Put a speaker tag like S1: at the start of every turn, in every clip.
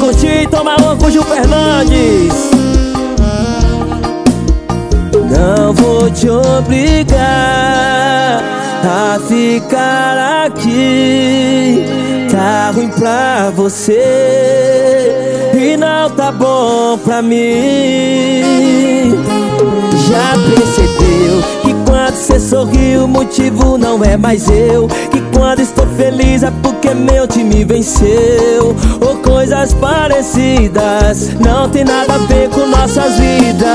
S1: curtir e tomar com Gil Fernandes. Não vou te obrigar a ficar aqui. Tá ruim pra você e não tá bom pra mim. Já percebeu que quando você sorri o motivo não é mais eu. Que quando estou feliz é porque meu time venceu coisas parecidas. Não tem nada a ver com nossas vidas.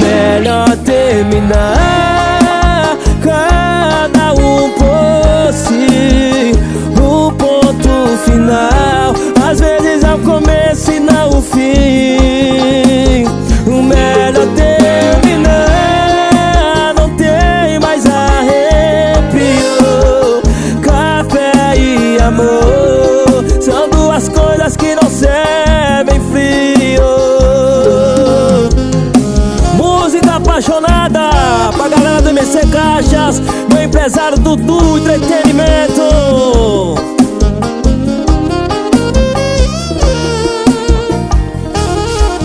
S1: Melhor terminar Cada um por si. O ponto final Às vezes é o começo e não o fim Caixas Meu empresário Dudu Entretenimento.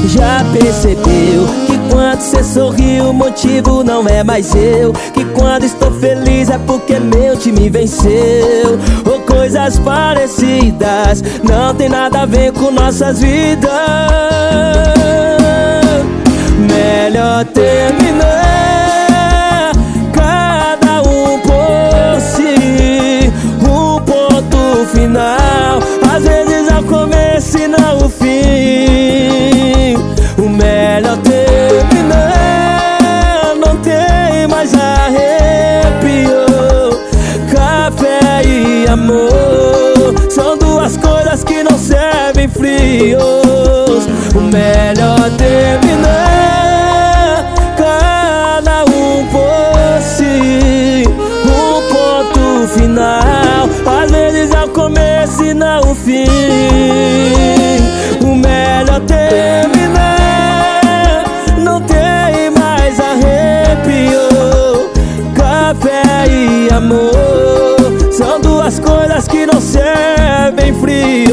S1: Já percebeu que quando você sorri o motivo não é mais eu. Que quando estou feliz é porque meu time venceu. Ou coisas parecidas Não tem nada a ver com nossas vidas. Melhor terminar final. Às vezes é o começo e não o fim. O melhor terminar Não tem mais arrepio assim O melhor terminar. Não tem mais arrepio. Café e amor São duas coisas que não servem frio.